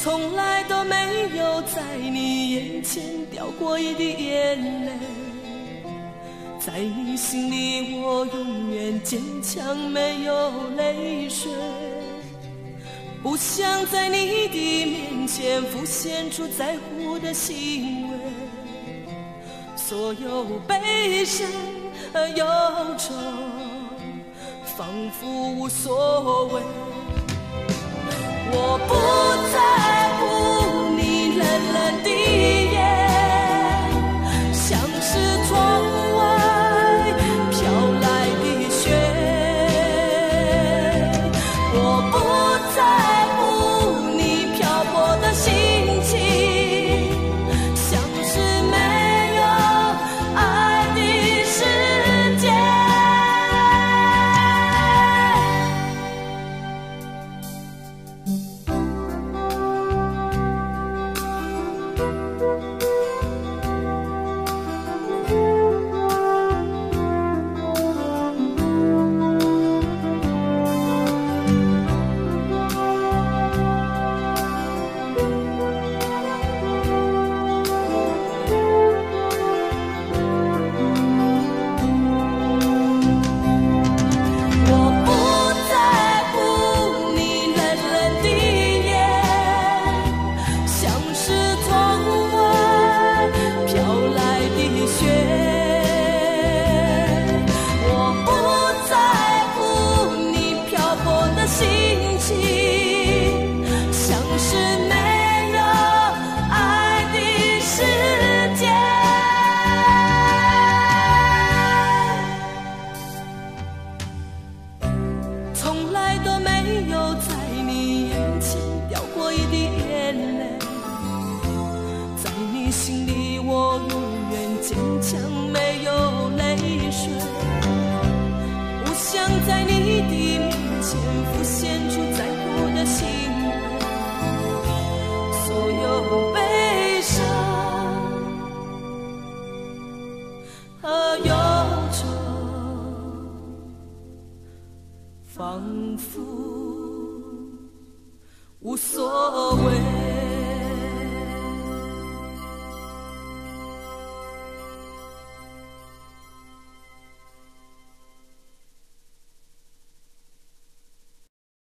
从来都没有在你眼前掉过一滴眼泪，在你心里我永远坚强，没有泪水。不想在你的面前浮现出在乎的行为，所有悲伤和忧愁，仿佛无所谓。我不将，没有泪水。不想在你的面前浮现出在乎的行为，所有悲伤和忧愁。仿佛无所谓。